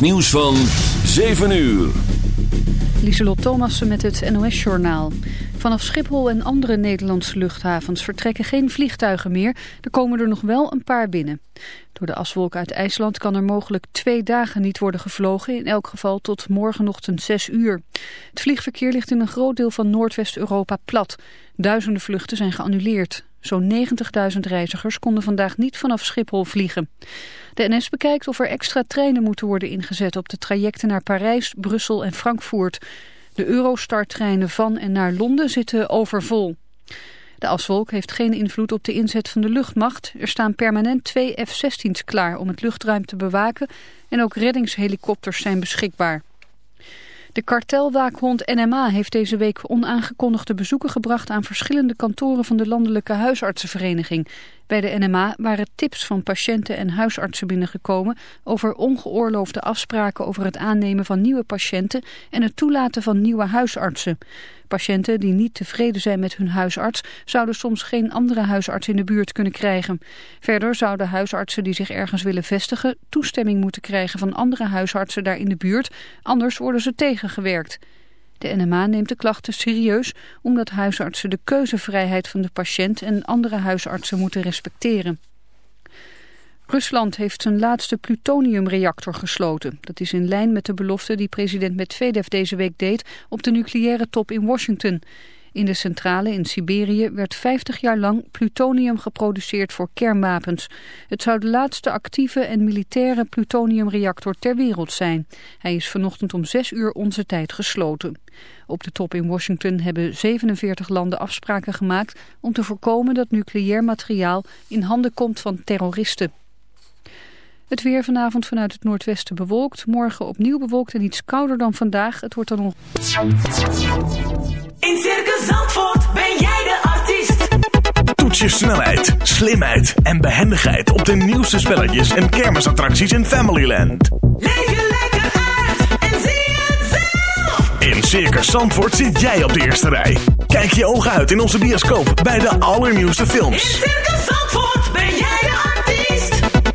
Nieuws van 7 uur. Lieselot Thomassen met het NOS-journaal. Vanaf Schiphol en andere Nederlandse luchthavens vertrekken geen vliegtuigen meer. Er komen er nog wel een paar binnen. Door de aswolk uit IJsland kan er mogelijk twee dagen niet worden gevlogen. In elk geval tot morgenochtend 6 uur. Het vliegverkeer ligt in een groot deel van Noordwest-Europa plat. Duizenden vluchten zijn geannuleerd. Zo'n 90.000 reizigers konden vandaag niet vanaf Schiphol vliegen. De NS bekijkt of er extra treinen moeten worden ingezet op de trajecten naar Parijs, Brussel en Frankfurt. De Eurostar-treinen van en naar Londen zitten overvol. De aswolk heeft geen invloed op de inzet van de luchtmacht. Er staan permanent twee F-16's klaar om het luchtruim te bewaken en ook reddingshelikopters zijn beschikbaar. De kartelwaakhond NMA heeft deze week onaangekondigde bezoeken gebracht aan verschillende kantoren van de Landelijke Huisartsenvereniging. Bij de NMA waren tips van patiënten en huisartsen binnengekomen over ongeoorloofde afspraken over het aannemen van nieuwe patiënten en het toelaten van nieuwe huisartsen. Patiënten die niet tevreden zijn met hun huisarts zouden soms geen andere huisarts in de buurt kunnen krijgen. Verder zouden huisartsen die zich ergens willen vestigen toestemming moeten krijgen van andere huisartsen daar in de buurt, anders worden ze tegengewerkt. De NMA neemt de klachten serieus omdat huisartsen de keuzevrijheid van de patiënt en andere huisartsen moeten respecteren. Rusland heeft zijn laatste plutoniumreactor gesloten. Dat is in lijn met de belofte die president Medvedev deze week deed op de nucleaire top in Washington. In de centrale in Siberië werd 50 jaar lang plutonium geproduceerd voor kernwapens. Het zou de laatste actieve en militaire plutoniumreactor ter wereld zijn. Hij is vanochtend om 6 uur onze tijd gesloten. Op de top in Washington hebben 47 landen afspraken gemaakt om te voorkomen dat nucleair materiaal in handen komt van terroristen. Het weer vanavond vanuit het noordwesten bewolkt. Morgen opnieuw bewolkt en iets kouder dan vandaag. Het wordt dan nog... In Circus Zandvoort ben jij de artiest. Toets je snelheid, slimheid en behendigheid op de nieuwste spelletjes en kermisattracties in Familyland. Leef je lekker uit en zie het zelf. In Circus Zandvoort zit jij op de eerste rij. Kijk je ogen uit in onze bioscoop bij de allernieuwste In films. Circus Zandvoort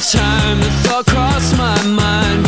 time. The thought crossed my mind,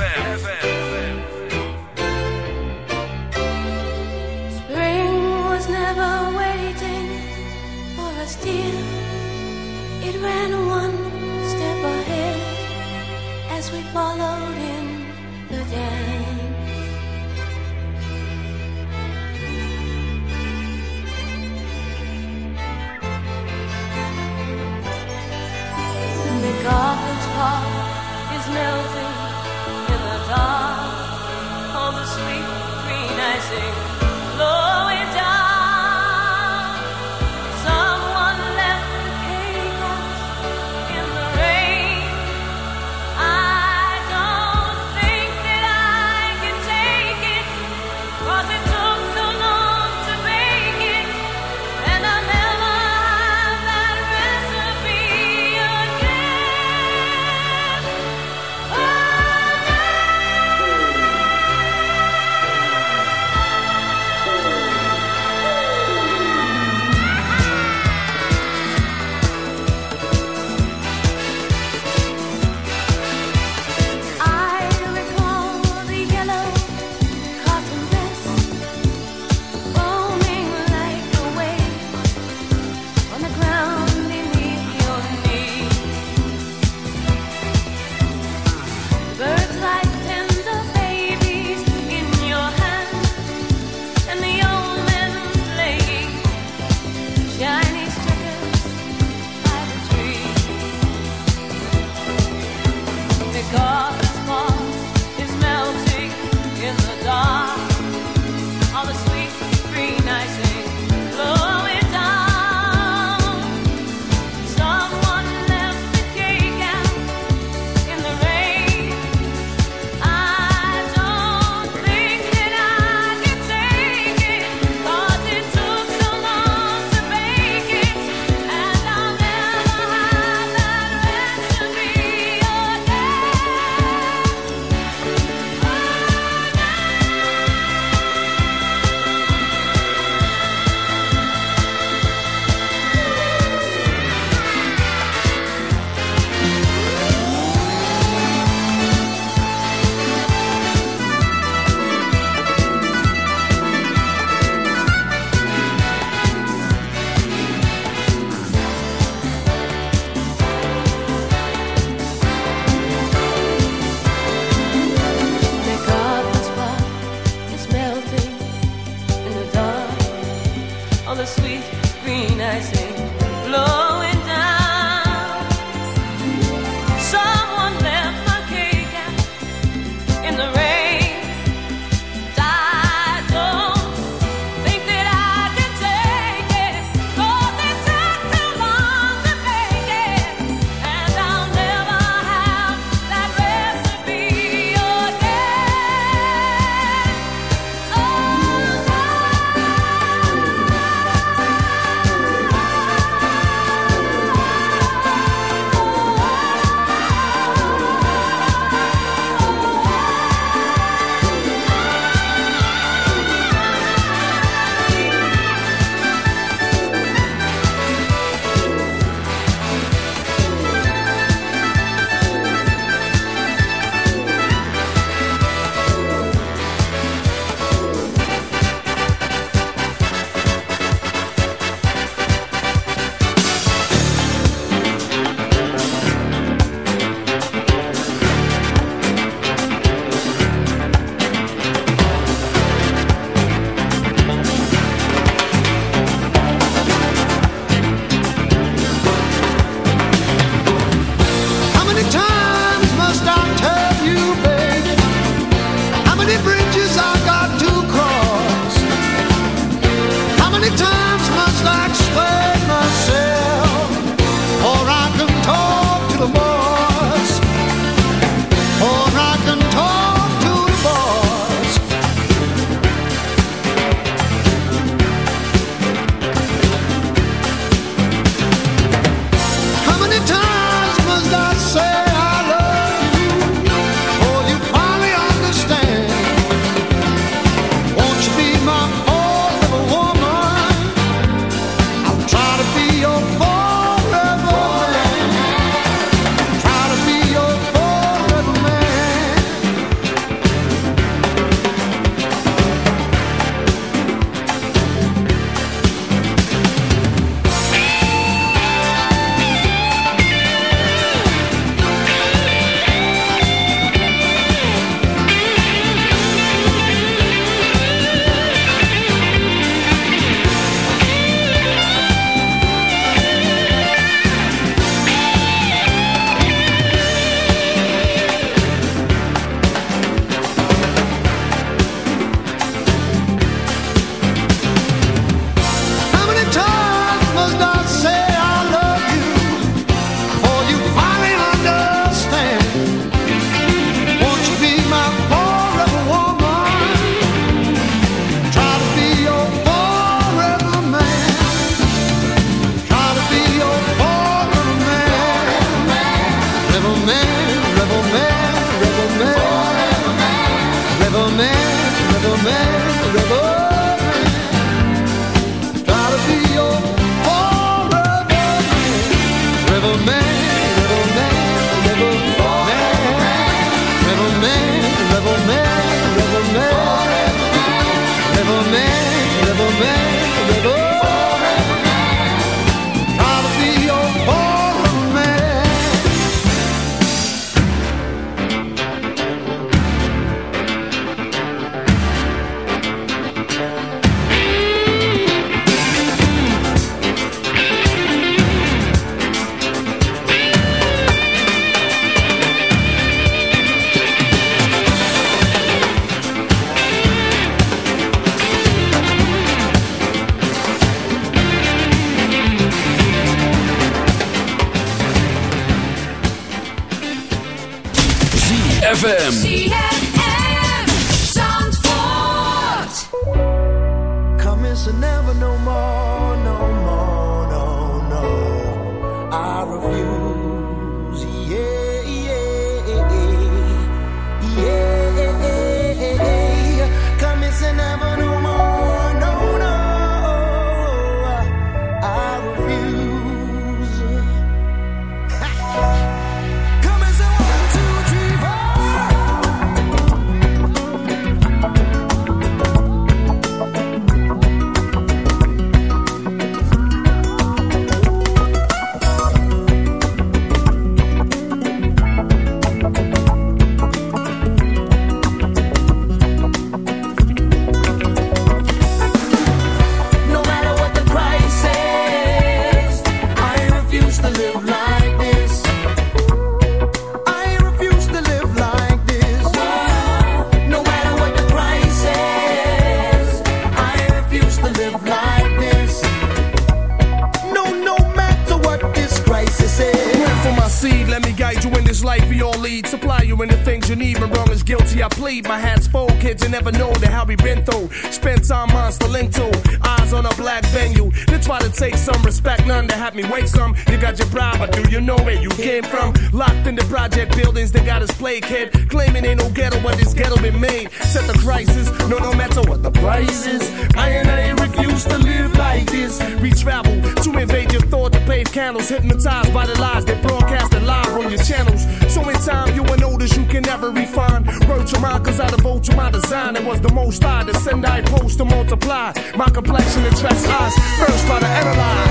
melting in the dark on the sweet green icing. ZFM. Hypnotized by the lies they broadcasted live on your channels. So in time, you will notice you can never refine. Word to mine, cause I devote to my design. It was the most I to send, I post to multiply. My complexion attracts eyes, first try to analyze.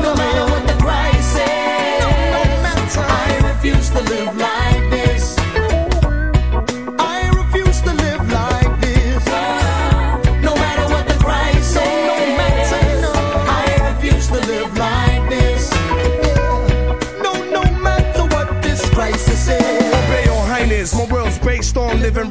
No matter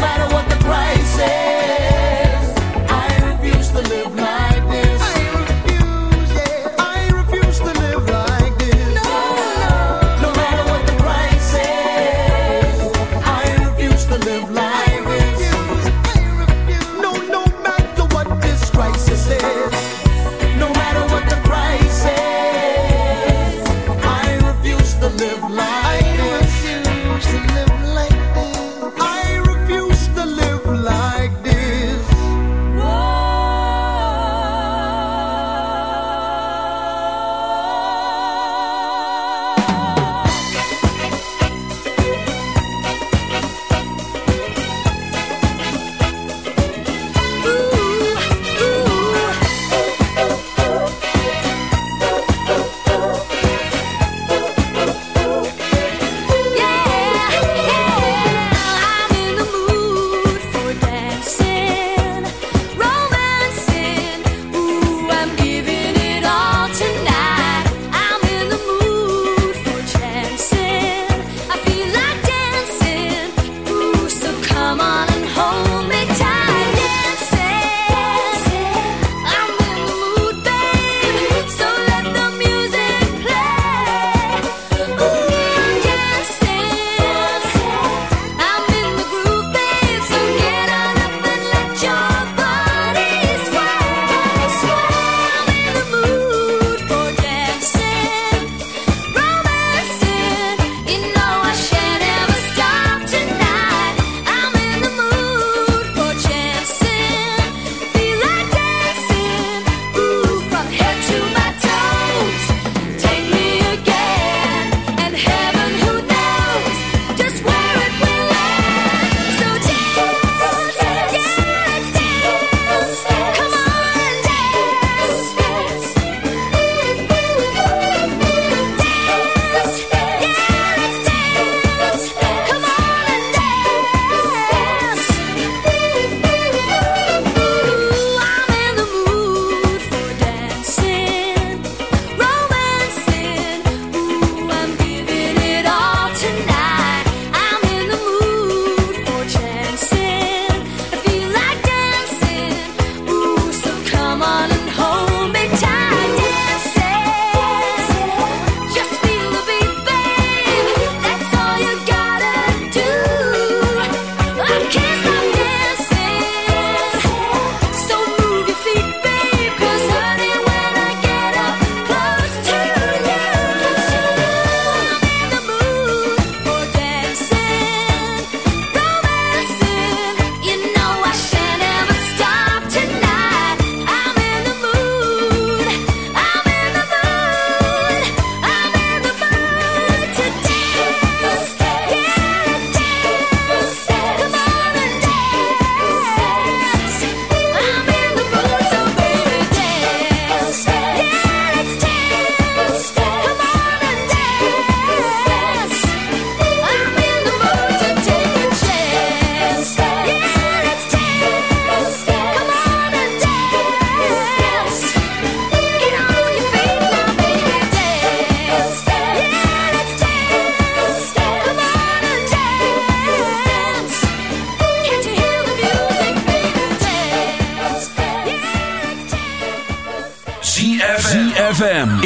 Matter what the price is,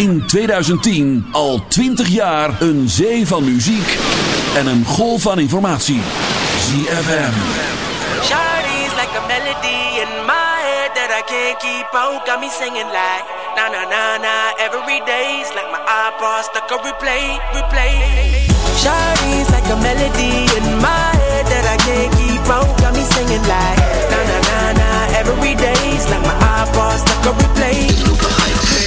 in 2010 al 20 jaar een zee van muziek en een golf van informatie. ZFM. Shawty's like a melody in my head that I can't keep out. Got me singing like na na na na every day's like my iPod stuck on replay, replay. Shawty's like a melody in my head that I can't keep out. Got me singing like na na na na every day's like my iPod stuck on replay,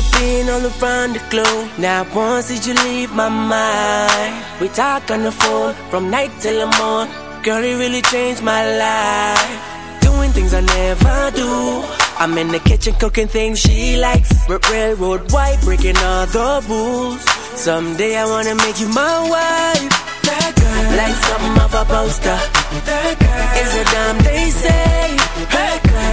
See you being all around the globe. Now once did you leave my mind? We talk on the phone from night till the morning. Girl, it really changed my life. Doing things I never do. I'm in the kitchen cooking things she likes. Railroad white, breaking all the rules. Someday I wanna make you my wife. That girl, like something of a poster. That girl is a damn they say.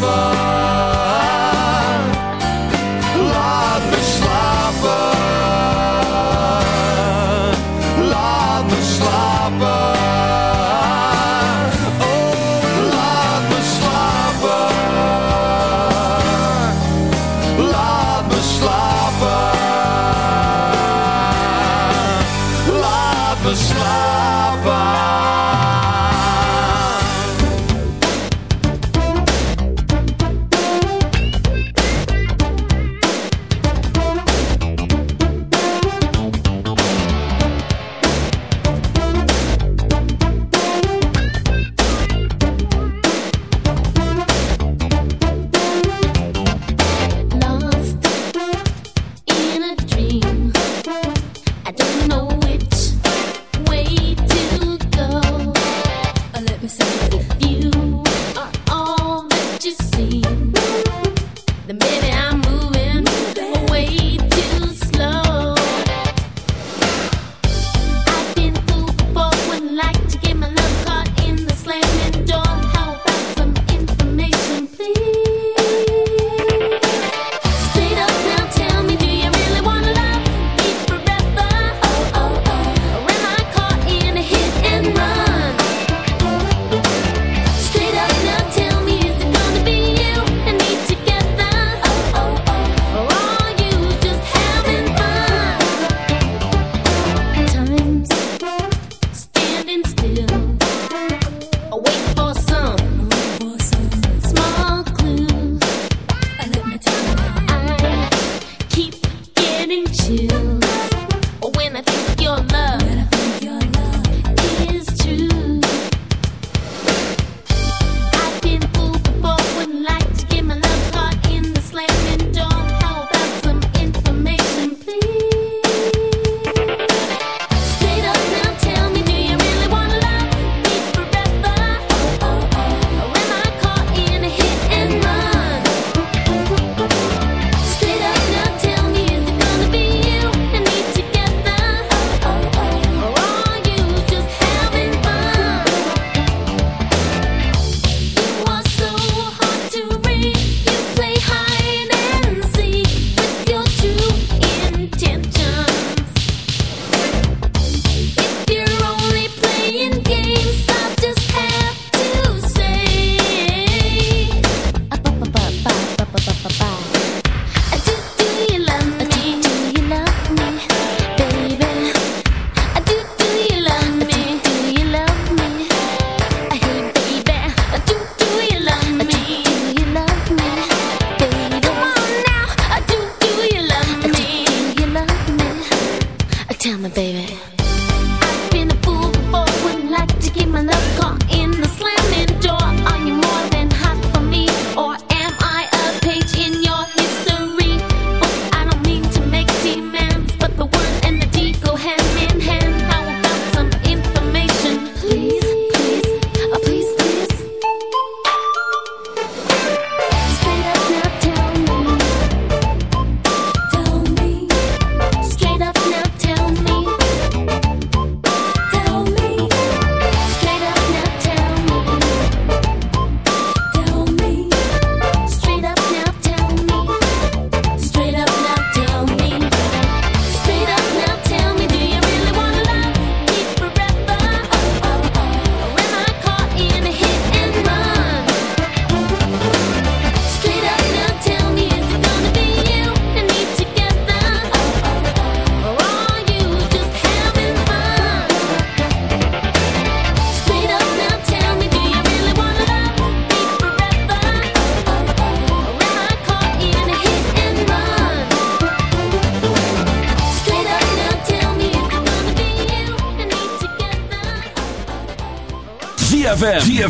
slapen.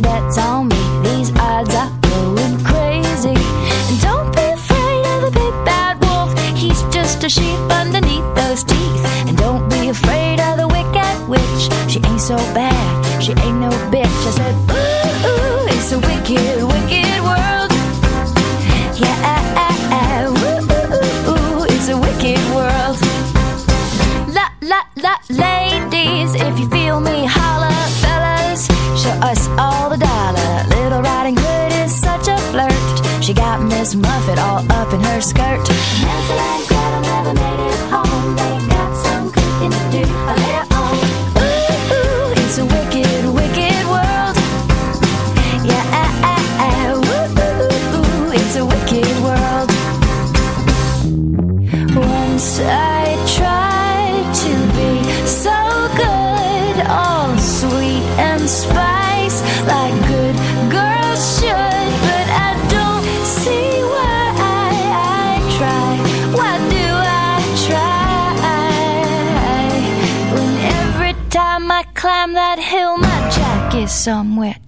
she bets on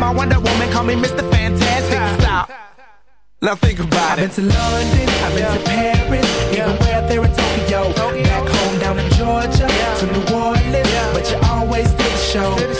my Wonder Woman, call me Mr. Fantastic. Stop. Now think about it. I've been to London, I've been to Paris, even where there in Tokyo. Back home down in Georgia, to New Orleans, but you always did the show.